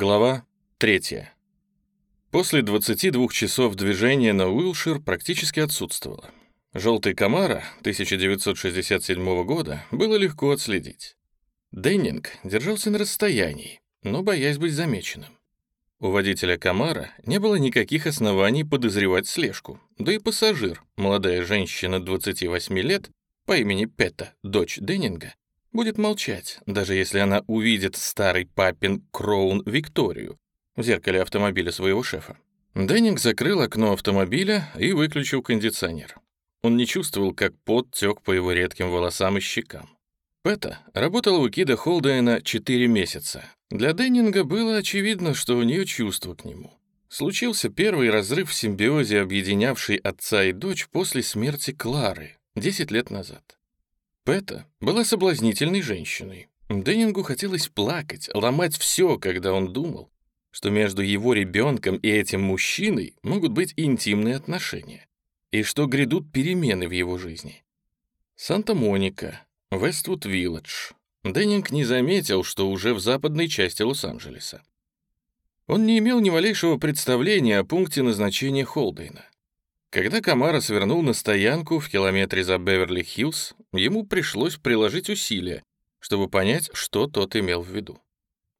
Глава 3. После 22 часов движения на Уилшир практически отсутствовало. Желтый Камара 1967 года было легко отследить. Деннинг держался на расстоянии, но боясь быть замеченным. У водителя Камара не было никаких оснований подозревать слежку, да и пассажир, молодая женщина 28 лет по имени Пета, дочь Деннинга, будет молчать, даже если она увидит старый папин Кроун Викторию в зеркале автомобиля своего шефа. Деннинг закрыл окно автомобиля и выключил кондиционер. Он не чувствовал, как пот тек по его редким волосам и щекам. Пэта работала у Кида Холдейна 4 месяца. Для Деннинга было очевидно, что у нее чувство к нему. Случился первый разрыв в симбиозе, объединявший отца и дочь после смерти Клары 10 лет назад. Пэта была соблазнительной женщиной. Деннингу хотелось плакать, ломать все, когда он думал, что между его ребенком и этим мужчиной могут быть интимные отношения, и что грядут перемены в его жизни. Санта-Моника, Вествуд-Вилледж. Деннинг не заметил, что уже в западной части Лос-Анджелеса. Он не имел ни малейшего представления о пункте назначения Холдейна. Когда Камара свернул на стоянку в километре за Беверли-Хиллз, ему пришлось приложить усилия, чтобы понять, что тот имел в виду.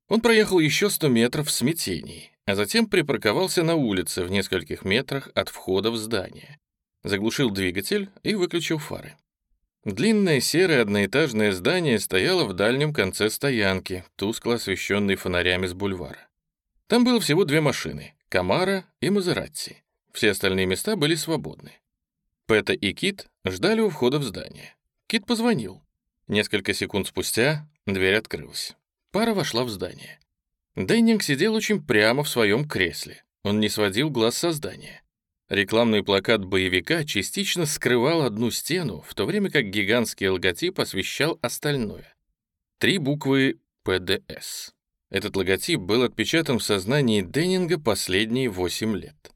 Он проехал еще 100 метров в смятении, а затем припарковался на улице в нескольких метрах от входа в здание, заглушил двигатель и выключил фары. Длинное серое одноэтажное здание стояло в дальнем конце стоянки, тускло освещенной фонарями с бульвара. Там было всего две машины — Камара и Мазератти. Все остальные места были свободны. Пэта и Кит ждали у входа в здание. Кит позвонил. Несколько секунд спустя дверь открылась. Пара вошла в здание. Деннинг сидел очень прямо в своем кресле. Он не сводил глаз со здания. Рекламный плакат боевика частично скрывал одну стену, в то время как гигантский логотип освещал остальное. Три буквы «ПДС». Этот логотип был отпечатан в сознании Деннинга последние восемь лет.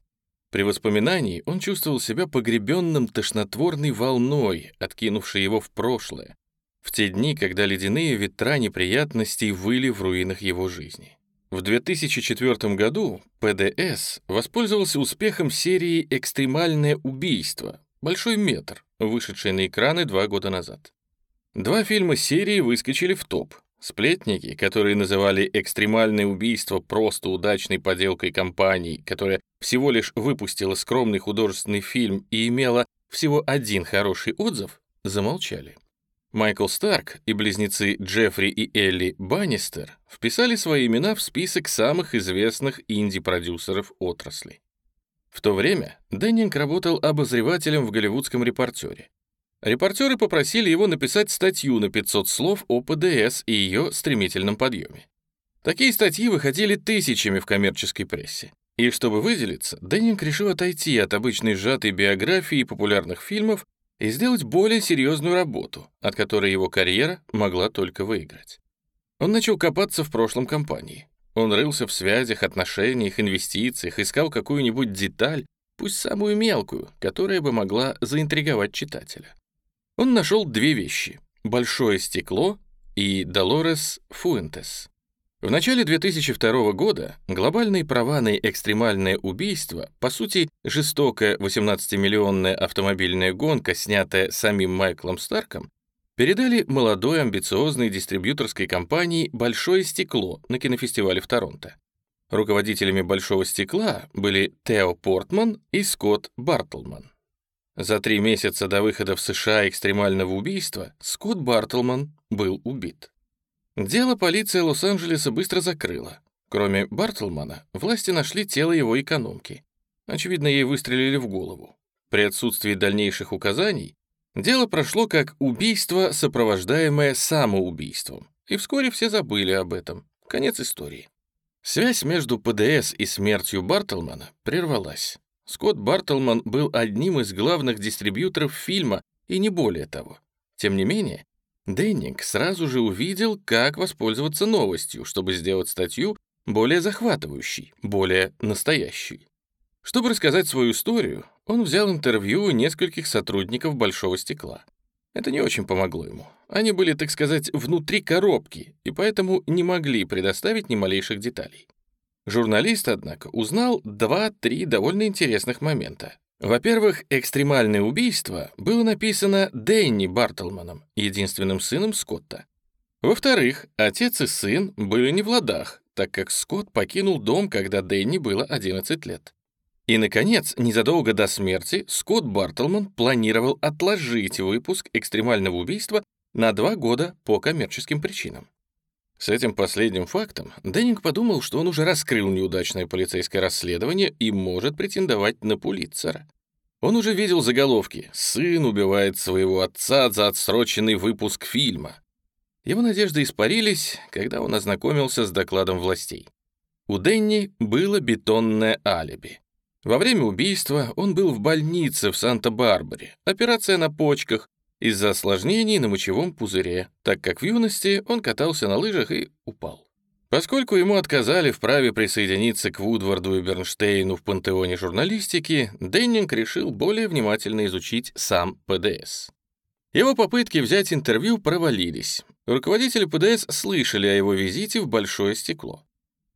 При воспоминании он чувствовал себя погребенным тошнотворной волной, откинувшей его в прошлое, в те дни, когда ледяные ветра неприятностей выли в руинах его жизни. В 2004 году ПДС воспользовался успехом серии «Экстремальное убийство» «Большой метр», вышедшей на экраны два года назад. Два фильма серии выскочили в топ, Сплетники, которые называли экстремальное убийство просто удачной поделкой компании, которая всего лишь выпустила скромный художественный фильм и имела всего один хороший отзыв, замолчали. Майкл Старк и близнецы Джеффри и Элли Баннистер вписали свои имена в список самых известных инди-продюсеров отрасли. В то время Деннинг работал обозревателем в голливудском репортере. Репортеры попросили его написать статью на 500 слов о ПДС и ее стремительном подъеме. Такие статьи выходили тысячами в коммерческой прессе. И чтобы выделиться, Деннинг решил отойти от обычной сжатой биографии и популярных фильмов и сделать более серьезную работу, от которой его карьера могла только выиграть. Он начал копаться в прошлом компании. Он рылся в связях, отношениях, инвестициях, искал какую-нибудь деталь, пусть самую мелкую, которая бы могла заинтриговать читателя он нашел две вещи — большое стекло и Долорес Фуэнтес. В начале 2002 года глобальные права на экстремальное убийство, по сути, жестокая 18-миллионная автомобильная гонка, снятая самим Майклом Старком, передали молодой амбициозной дистрибьюторской компании «Большое стекло» на кинофестивале в Торонто. Руководителями «Большого стекла» были Тео Портман и Скотт Бартлман. За три месяца до выхода в США экстремального убийства Скотт Бартлман был убит. Дело полиция Лос-Анджелеса быстро закрыла. Кроме Бартлмана, власти нашли тело его экономки. Очевидно, ей выстрелили в голову. При отсутствии дальнейших указаний дело прошло как убийство, сопровождаемое самоубийством. И вскоре все забыли об этом. Конец истории. Связь между ПДС и смертью Бартлмана прервалась. Скотт Бартлман был одним из главных дистрибьюторов фильма, и не более того. Тем не менее, Деннинг сразу же увидел, как воспользоваться новостью, чтобы сделать статью более захватывающей, более настоящей. Чтобы рассказать свою историю, он взял интервью у нескольких сотрудников «Большого стекла». Это не очень помогло ему. Они были, так сказать, внутри коробки, и поэтому не могли предоставить ни малейших деталей. Журналист, однако, узнал два-три довольно интересных момента. Во-первых, «Экстремальное убийство» было написано Дэнни Бартлманом, единственным сыном Скотта. Во-вторых, отец и сын были не в ладах, так как Скотт покинул дом, когда Дэнни было 11 лет. И, наконец, незадолго до смерти Скотт Бартлман планировал отложить выпуск «Экстремального убийства» на два года по коммерческим причинам. С этим последним фактом Деннинг подумал, что он уже раскрыл неудачное полицейское расследование и может претендовать на Пулитцера. Он уже видел заголовки «Сын убивает своего отца за отсроченный выпуск фильма». Его надежды испарились, когда он ознакомился с докладом властей. У Денни было бетонное алиби. Во время убийства он был в больнице в Санта-Барбаре, операция на почках, из-за осложнений на мочевом пузыре, так как в юности он катался на лыжах и упал. Поскольку ему отказали в праве присоединиться к Вудварду и Бернштейну в пантеоне журналистики, Деннинг решил более внимательно изучить сам ПДС. Его попытки взять интервью провалились. Руководители ПДС слышали о его визите в большое стекло.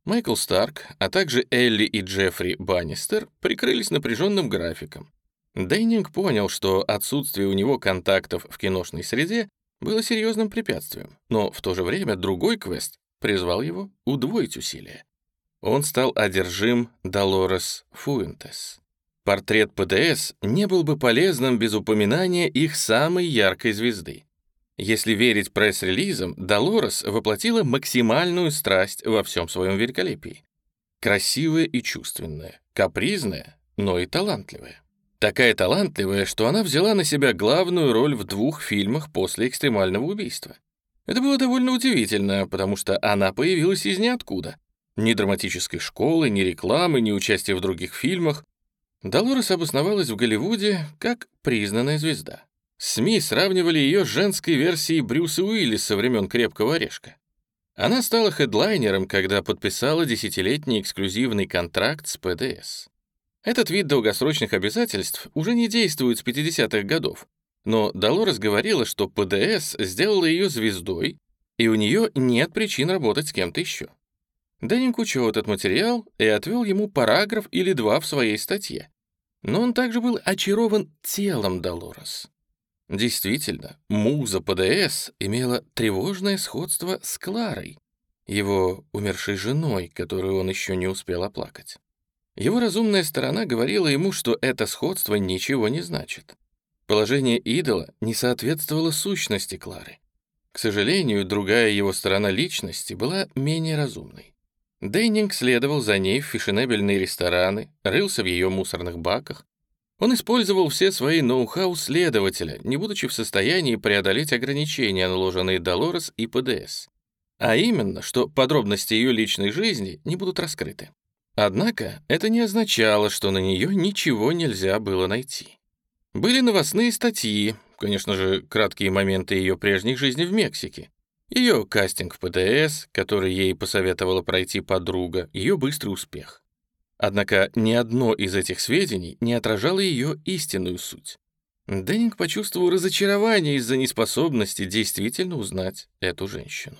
Майкл Старк, а также Элли и Джеффри Баннистер прикрылись напряженным графиком. Дейнинг понял, что отсутствие у него контактов в киношной среде было серьезным препятствием, но в то же время другой квест призвал его удвоить усилия. Он стал одержим Долорес Фуэнтес. Портрет ПДС не был бы полезным без упоминания их самой яркой звезды. Если верить пресс-релизам, Долорес воплотила максимальную страсть во всем своем великолепии. Красивая и чувственная, капризная, но и талантливая. Такая талантливая, что она взяла на себя главную роль в двух фильмах после экстремального убийства. Это было довольно удивительно, потому что она появилась из ниоткуда. Ни драматической школы, ни рекламы, ни участия в других фильмах. Долорес обосновалась в Голливуде как признанная звезда. СМИ сравнивали ее с женской версией Брюса Уиллиса времен «Крепкого орешка». Она стала хедлайнером, когда подписала десятилетний эксклюзивный контракт с ПДС. Этот вид долгосрочных обязательств уже не действует с 50-х годов, но Долорес говорила, что ПДС сделала ее звездой, и у нее нет причин работать с кем-то еще. Деннинг учел этот материал и отвел ему параграф или два в своей статье. Но он также был очарован телом Долорес. Действительно, муза ПДС имела тревожное сходство с Кларой, его умершей женой, которую он еще не успел оплакать. Его разумная сторона говорила ему, что это сходство ничего не значит. Положение идола не соответствовало сущности Клары. К сожалению, другая его сторона личности была менее разумной. Дейнинг следовал за ней в фешенебельные рестораны, рылся в ее мусорных баках. Он использовал все свои ноу-хау следователя, не будучи в состоянии преодолеть ограничения, наложенные Долорес и ПДС. А именно, что подробности ее личной жизни не будут раскрыты. Однако это не означало, что на нее ничего нельзя было найти. Были новостные статьи, конечно же, краткие моменты ее прежней жизни в Мексике, ее кастинг в ПДС, который ей посоветовала пройти подруга, ее быстрый успех. Однако ни одно из этих сведений не отражало ее истинную суть. Деннинг почувствовал разочарование из-за неспособности действительно узнать эту женщину.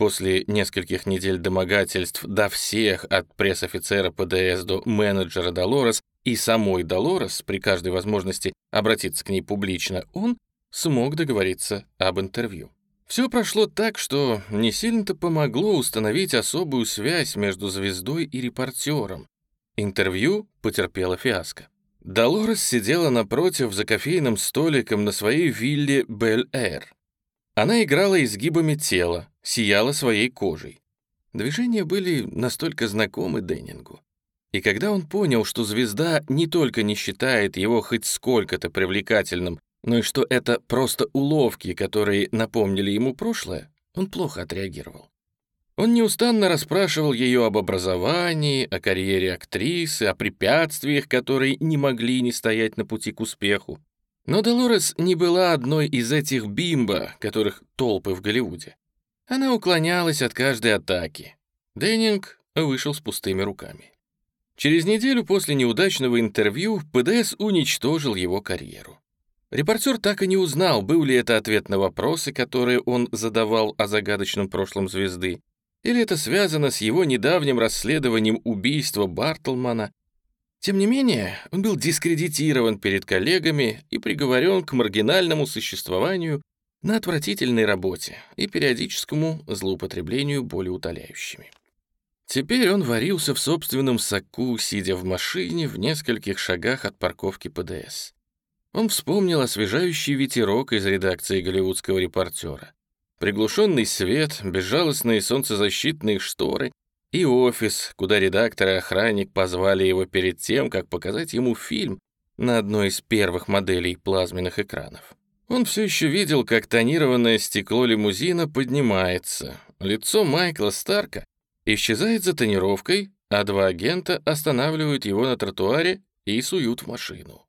После нескольких недель домогательств до всех, от пресс-офицера ПДС до менеджера Долорес и самой Долорес при каждой возможности обратиться к ней публично, он смог договориться об интервью. Все прошло так, что не сильно-то помогло установить особую связь между звездой и репортером. Интервью потерпело фиаско. Долорес сидела напротив за кофейным столиком на своей вилле Бель-Эр. Она играла изгибами тела, сияла своей кожей. Движения были настолько знакомы Деннингу. И когда он понял, что звезда не только не считает его хоть сколько-то привлекательным, но и что это просто уловки, которые напомнили ему прошлое, он плохо отреагировал. Он неустанно расспрашивал ее об образовании, о карьере актрисы, о препятствиях, которые не могли не стоять на пути к успеху. Но Долорес не была одной из этих бимбо, которых толпы в Голливуде. Она уклонялась от каждой атаки. Деннинг вышел с пустыми руками. Через неделю после неудачного интервью ПДС уничтожил его карьеру. Репортер так и не узнал, был ли это ответ на вопросы, которые он задавал о загадочном прошлом звезды, Или это связано с его недавним расследованием убийства Бартлмана? Тем не менее, он был дискредитирован перед коллегами и приговорен к маргинальному существованию на отвратительной работе и периодическому злоупотреблению болеутоляющими. Теперь он варился в собственном соку, сидя в машине в нескольких шагах от парковки ПДС. Он вспомнил освежающий ветерок из редакции голливудского репортера, приглушенный свет, безжалостные солнцезащитные шторы и офис, куда редактор и охранник позвали его перед тем, как показать ему фильм на одной из первых моделей плазменных экранов. Он все еще видел, как тонированное стекло лимузина поднимается. Лицо Майкла Старка исчезает за тонировкой, а два агента останавливают его на тротуаре и суют в машину.